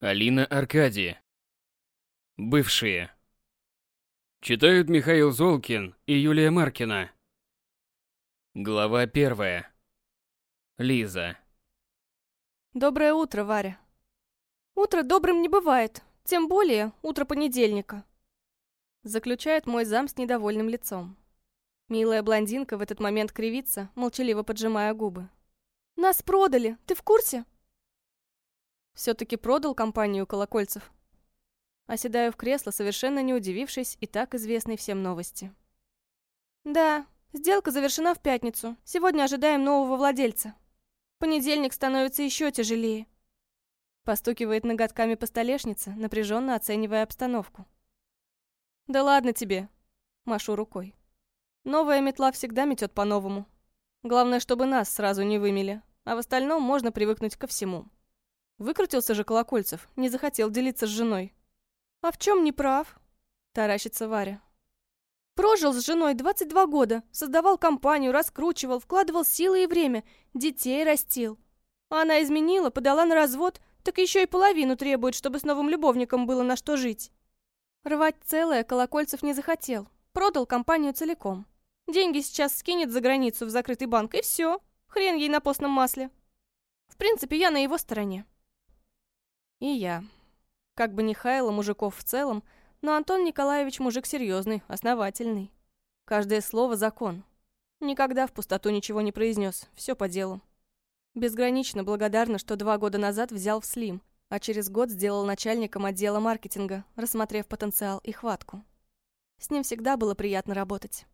Алина Аркадия. Бывшие. Читают Михаил Золкин и Юлия Маркина. Глава первая. Лиза. Доброе утро, Варя. Утро добрым не бывает, тем более утро понедельника. Заключает мой зам с недовольным лицом. Милая блондинка в этот момент кривится, молчаливо поджимая губы. «Нас продали, ты в курсе?» Все-таки продал компанию колокольцев. Оседаю в кресло, совершенно не удивившись и так известной всем новости. Да, сделка завершена в пятницу. Сегодня ожидаем нового владельца. Понедельник становится еще тяжелее. Постукивает ноготками по столешнице, напряженно оценивая обстановку. Да ладно тебе. Машу рукой. Новая метла всегда метет по-новому. Главное, чтобы нас сразу не вымели, а в остальном можно привыкнуть ко всему. Выкрутился же Колокольцев, не захотел делиться с женой. «А в чем не прав?» – таращится Варя. «Прожил с женой 22 года, создавал компанию, раскручивал, вкладывал силы и время, детей растил. Она изменила, подала на развод, так еще и половину требует, чтобы с новым любовником было на что жить». Рвать целое Колокольцев не захотел, продал компанию целиком. Деньги сейчас скинет за границу в закрытый банк, и все. Хрен ей на постном масле. В принципе, я на его стороне. И я. Как бы ни хаяло мужиков в целом, но Антон Николаевич мужик серьезный, основательный. Каждое слово закон. Никогда в пустоту ничего не произнес, все по делу. Безгранично благодарна, что два года назад взял в Слим, а через год сделал начальником отдела маркетинга, рассмотрев потенциал и хватку. С ним всегда было приятно работать.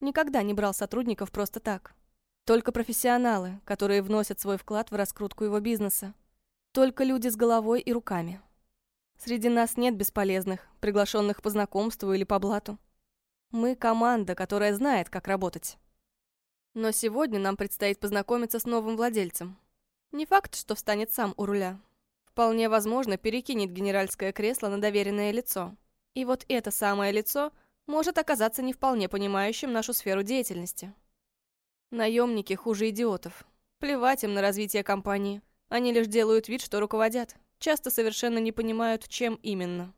Никогда не брал сотрудников просто так. Только профессионалы, которые вносят свой вклад в раскрутку его бизнеса, только люди с головой и руками. Среди нас нет бесполезных, приглашенных по знакомству или по блату. Мы команда, которая знает, как работать. Но сегодня нам предстоит познакомиться с новым владельцем. Не факт, что встанет сам у руля. Вполне возможно, перекинет генеральское кресло на доверенное лицо. И вот это самое лицо может оказаться не вполне понимающим нашу сферу деятельности. Наемники хуже идиотов. Плевать им на развитие компании. Они лишь делают вид, что руководят. Часто совершенно не понимают, чем именно.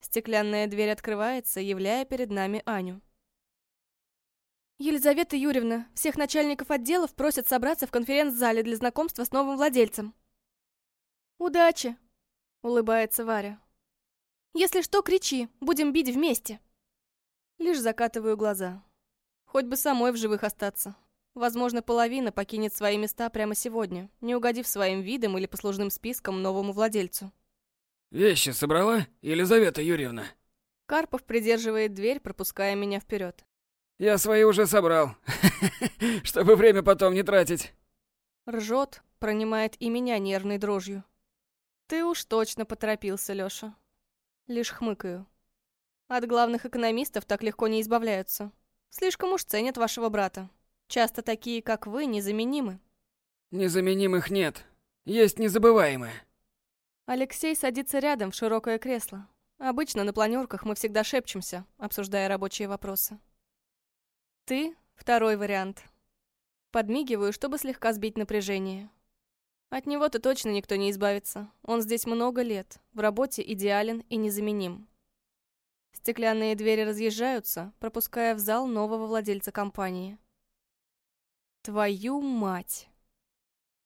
Стеклянная дверь открывается, являя перед нами Аню. «Елизавета Юрьевна, всех начальников отделов просят собраться в конференц-зале для знакомства с новым владельцем». «Удачи!» — улыбается Варя. «Если что, кричи, будем бить вместе». Лишь закатываю глаза. Хоть бы самой в живых остаться. Возможно, половина покинет свои места прямо сегодня, не угодив своим видом или послужным списком новому владельцу. «Вещи собрала, Елизавета Юрьевна?» Карпов придерживает дверь, пропуская меня вперед. «Я свои уже собрал, чтобы время потом не тратить». Ржет, пронимает и меня нервной дрожью. «Ты уж точно поторопился, Лёша». Лишь хмыкаю. От главных экономистов так легко не избавляются. Слишком уж ценят вашего брата. Часто такие, как вы, незаменимы. Незаменимых нет. Есть незабываемые. Алексей садится рядом в широкое кресло. Обычно на планерках мы всегда шепчемся, обсуждая рабочие вопросы. Ты — второй вариант. Подмигиваю, чтобы слегка сбить напряжение. От него-то точно никто не избавится. Он здесь много лет, в работе идеален и незаменим. Стеклянные двери разъезжаются, пропуская в зал нового владельца компании. Твою мать!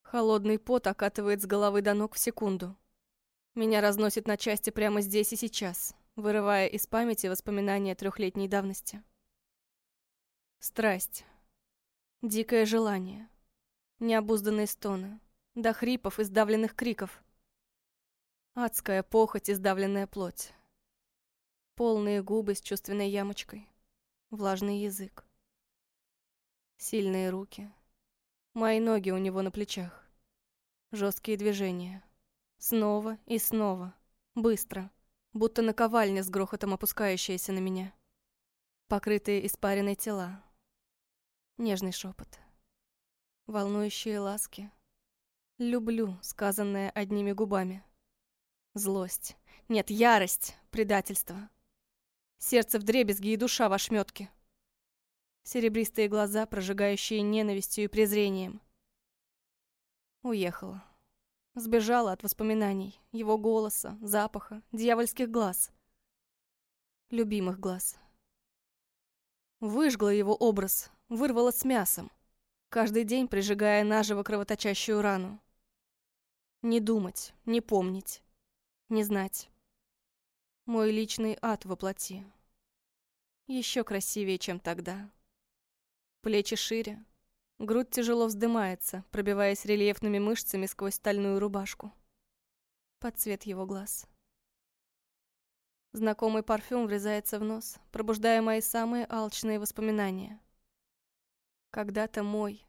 Холодный пот окатывает с головы до ног в секунду. Меня разносит на части прямо здесь и сейчас, вырывая из памяти воспоминания трехлетней давности. Страсть. Дикое желание. Необузданные стоны. До хрипов и сдавленных криков. Адская похоть и сдавленная плоть. Полные губы с чувственной ямочкой. Влажный язык. Сильные руки. Мои ноги у него на плечах. Жесткие движения. Снова и снова. Быстро. Будто наковальня с грохотом опускающаяся на меня. Покрытые испаренной тела. Нежный шепот. Волнующие ласки. Люблю, сказанное одними губами. Злость. Нет, ярость. Предательство. Сердце в дребезги и душа в ошметке. Серебристые глаза, прожигающие ненавистью и презрением. Уехала. Сбежала от воспоминаний, его голоса, запаха, дьявольских глаз. Любимых глаз. Выжгла его образ, вырвала с мясом, каждый день прижигая наживо кровоточащую рану. Не думать, не помнить, не знать. Мой личный ад воплоти. Еще красивее, чем тогда. Плечи шире, грудь тяжело вздымается, пробиваясь рельефными мышцами сквозь стальную рубашку. Под цвет его глаз. Знакомый парфюм врезается в нос, пробуждая мои самые алчные воспоминания. Когда-то мой.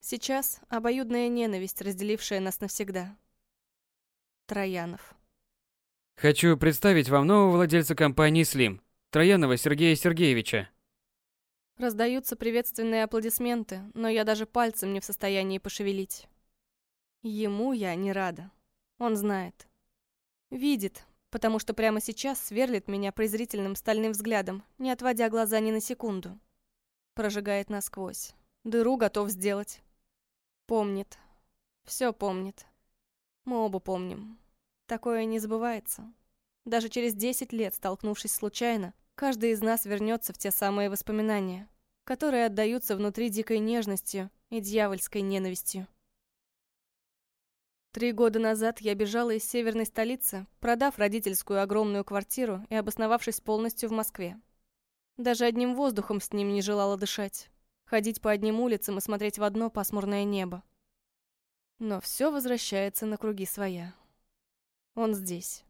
Сейчас обоюдная ненависть, разделившая нас навсегда. Троянов. Хочу представить вам нового владельца компании «Слим», Троянова Сергея Сергеевича. Раздаются приветственные аплодисменты, но я даже пальцем не в состоянии пошевелить. Ему я не рада. Он знает. Видит, потому что прямо сейчас сверлит меня презрительным стальным взглядом, не отводя глаза ни на секунду. Прожигает насквозь. Дыру готов сделать. Помнит. Все помнит. Мы оба помним. Такое не забывается. Даже через 10 лет, столкнувшись случайно, каждый из нас вернется в те самые воспоминания, которые отдаются внутри дикой нежностью и дьявольской ненавистью. Три года назад я бежала из северной столицы, продав родительскую огромную квартиру и обосновавшись полностью в Москве. Даже одним воздухом с ним не желала дышать, ходить по одним улицам и смотреть в одно пасмурное небо. Но все возвращается на круги своя. Он здесь.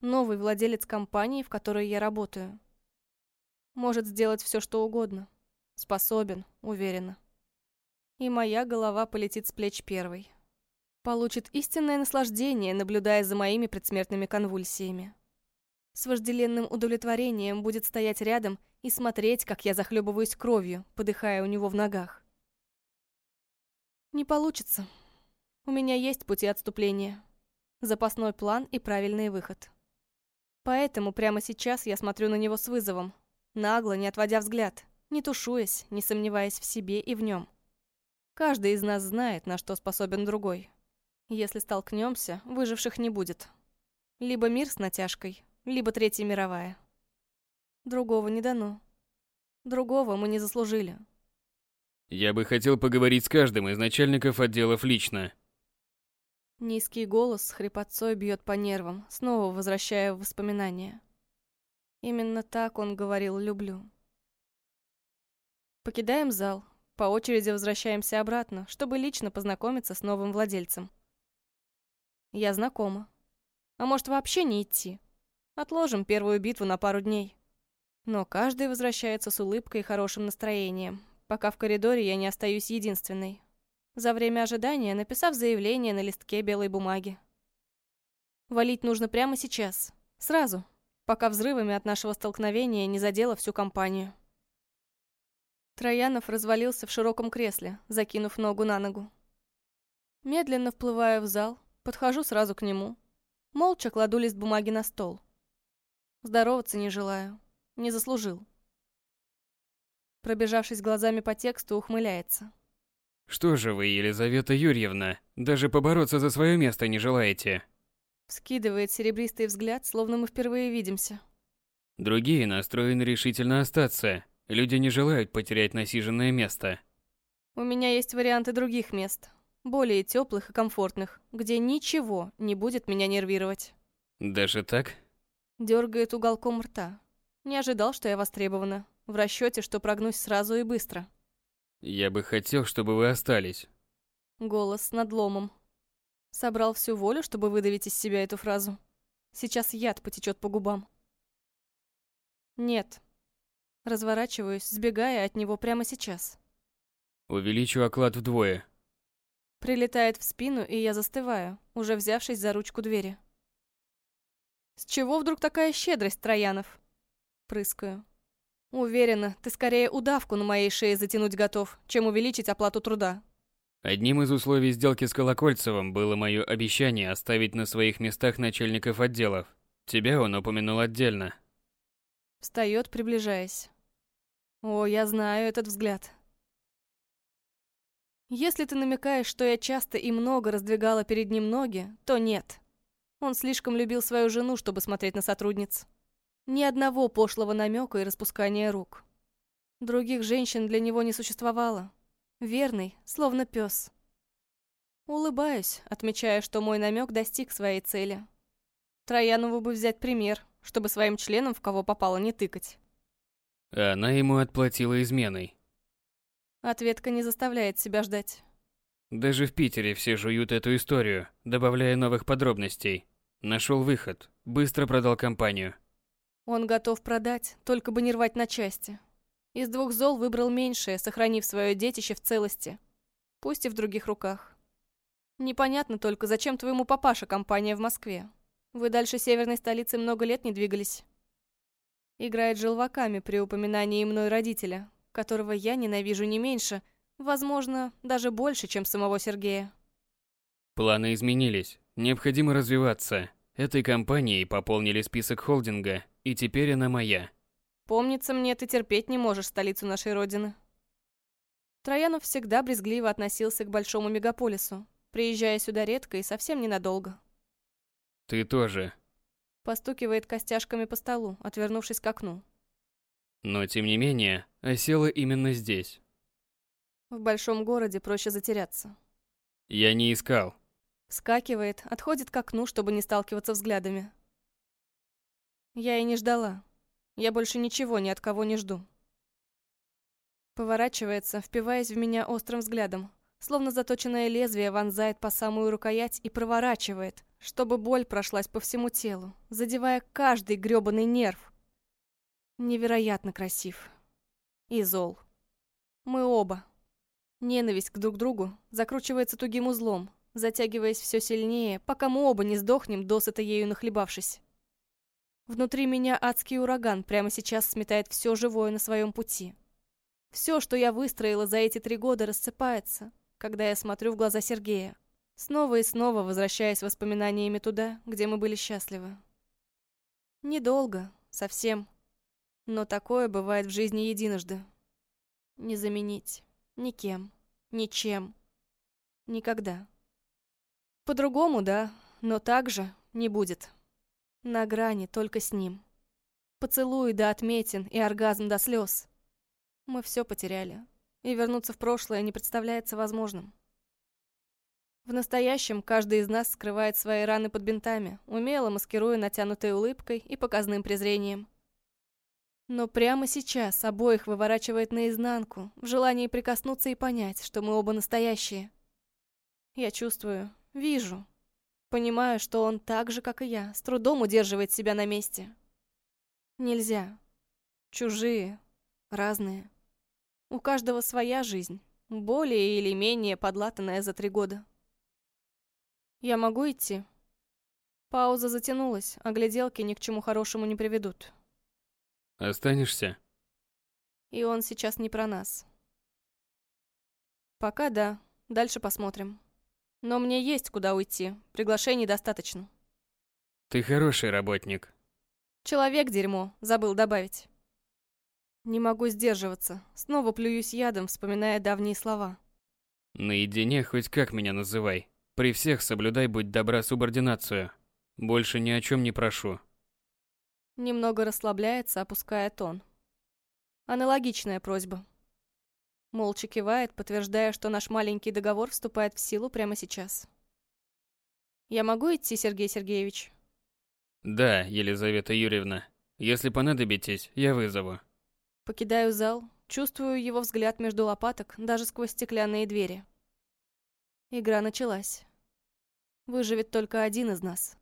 Новый владелец компании, в которой я работаю. Может сделать все, что угодно. Способен, уверена. И моя голова полетит с плеч первой получит истинное наслаждение, наблюдая за моими предсмертными конвульсиями. С вожделенным удовлетворением будет стоять рядом и смотреть, как я захлебываюсь кровью, подыхая у него в ногах. Не получится. У меня есть пути отступления. Запасной план и правильный выход. Поэтому прямо сейчас я смотрю на него с вызовом, нагло, не отводя взгляд, не тушуясь, не сомневаясь в себе и в нем. Каждый из нас знает, на что способен другой. Если столкнемся, выживших не будет. Либо мир с натяжкой, либо Третья мировая. Другого не дано. Другого мы не заслужили. Я бы хотел поговорить с каждым из начальников отделов лично. Низкий голос с хрипотцой бьет по нервам, снова возвращая воспоминания. Именно так он говорил «люблю». Покидаем зал, по очереди возвращаемся обратно, чтобы лично познакомиться с новым владельцем. Я знакома. А может вообще не идти? Отложим первую битву на пару дней. Но каждый возвращается с улыбкой и хорошим настроением, пока в коридоре я не остаюсь единственной. За время ожидания написав заявление на листке белой бумаги. Валить нужно прямо сейчас. Сразу. Пока взрывами от нашего столкновения не задело всю компанию. Троянов развалился в широком кресле, закинув ногу на ногу. Медленно вплываю в зал, Подхожу сразу к нему. Молча кладу лист бумаги на стол. Здороваться не желаю. Не заслужил. Пробежавшись глазами по тексту, ухмыляется. «Что же вы, Елизавета Юрьевна, даже побороться за свое место не желаете?» Вскидывает серебристый взгляд, словно мы впервые видимся. Другие настроены решительно остаться. Люди не желают потерять насиженное место. У меня есть варианты других мест более теплых и комфортных, где ничего не будет меня нервировать. Даже так? Дергает уголком рта. Не ожидал, что я востребована. В расчете, что прогнусь сразу и быстро. Я бы хотел, чтобы вы остались. Голос с надломом. Собрал всю волю, чтобы выдавить из себя эту фразу. Сейчас яд потечет по губам. Нет. Разворачиваюсь, сбегая от него прямо сейчас. Увеличу оклад вдвое. Прилетает в спину, и я застываю, уже взявшись за ручку двери. «С чего вдруг такая щедрость, Троянов?» Прыскаю. «Уверена, ты скорее удавку на моей шее затянуть готов, чем увеличить оплату труда». Одним из условий сделки с Колокольцевым было мое обещание оставить на своих местах начальников отделов. Тебя он упомянул отдельно. Встает, приближаясь. О, я знаю этот взгляд. Если ты намекаешь, что я часто и много раздвигала перед ним ноги, то нет. Он слишком любил свою жену, чтобы смотреть на сотрудниц. Ни одного пошлого намека и распускания рук. Других женщин для него не существовало. Верный, словно пес. Улыбаюсь, отмечая, что мой намек достиг своей цели. Троянову бы взять пример, чтобы своим членом в кого попало не тыкать. Она ему отплатила изменой. Ответка не заставляет себя ждать. Даже в Питере все жуют эту историю, добавляя новых подробностей. Нашел выход, быстро продал компанию. Он готов продать, только бы не рвать на части. Из двух зол выбрал меньшее, сохранив свое детище в целости. Пусть и в других руках. Непонятно только, зачем твоему папаше компания в Москве. Вы дальше северной столицы много лет не двигались. Играет желваками при упоминании мной родителя, которого я ненавижу не меньше, возможно, даже больше, чем самого Сергея. Планы изменились. Необходимо развиваться. Этой компанией пополнили список холдинга, и теперь она моя. Помнится мне, ты терпеть не можешь столицу нашей родины. Троянов всегда брезгливо относился к большому мегаполису, приезжая сюда редко и совсем ненадолго. Ты тоже. Постукивает костяшками по столу, отвернувшись к окну. Но тем не менее, осела именно здесь. В большом городе проще затеряться. Я не искал. Вскакивает, отходит к окну, чтобы не сталкиваться взглядами. Я и не ждала. Я больше ничего ни от кого не жду. Поворачивается, впиваясь в меня острым взглядом, словно заточенное лезвие вонзает по самую рукоять и проворачивает, чтобы боль прошлась по всему телу, задевая каждый грёбаный нерв. Невероятно красив. И зол. Мы оба. Ненависть к друг другу закручивается тугим узлом, затягиваясь все сильнее, пока мы оба не сдохнем, досыта ею нахлебавшись. Внутри меня адский ураган прямо сейчас сметает все живое на своем пути. Все, что я выстроила за эти три года, рассыпается, когда я смотрю в глаза Сергея, снова и снова возвращаясь воспоминаниями туда, где мы были счастливы. Недолго, совсем. Но такое бывает в жизни единожды. Не заменить. Никем. Ничем. Никогда. По-другому, да, но так же не будет. На грани только с ним. Поцелуй до отметин и оргазм до слез. Мы все потеряли, и вернуться в прошлое не представляется возможным. В настоящем каждый из нас скрывает свои раны под бинтами, умело маскируя натянутой улыбкой и показным презрением. Но прямо сейчас обоих выворачивает наизнанку, в желании прикоснуться и понять, что мы оба настоящие. Я чувствую, вижу, понимаю, что он так же, как и я, с трудом удерживает себя на месте. Нельзя. Чужие, разные. У каждого своя жизнь, более или менее подлатанная за три года. Я могу идти? Пауза затянулась, а гляделки ни к чему хорошему не приведут. Останешься? И он сейчас не про нас. Пока да, дальше посмотрим. Но мне есть куда уйти, приглашений достаточно. Ты хороший работник. Человек дерьмо, забыл добавить. Не могу сдерживаться, снова плююсь ядом, вспоминая давние слова. Наедине хоть как меня называй. При всех соблюдай, будь добра, субординацию. Больше ни о чем не прошу. Немного расслабляется, опуская тон. Аналогичная просьба. Молча кивает, подтверждая, что наш маленький договор вступает в силу прямо сейчас. «Я могу идти, Сергей Сергеевич?» «Да, Елизавета Юрьевна. Если понадобитесь, я вызову». Покидаю зал, чувствую его взгляд между лопаток, даже сквозь стеклянные двери. Игра началась. Выживет только один из нас.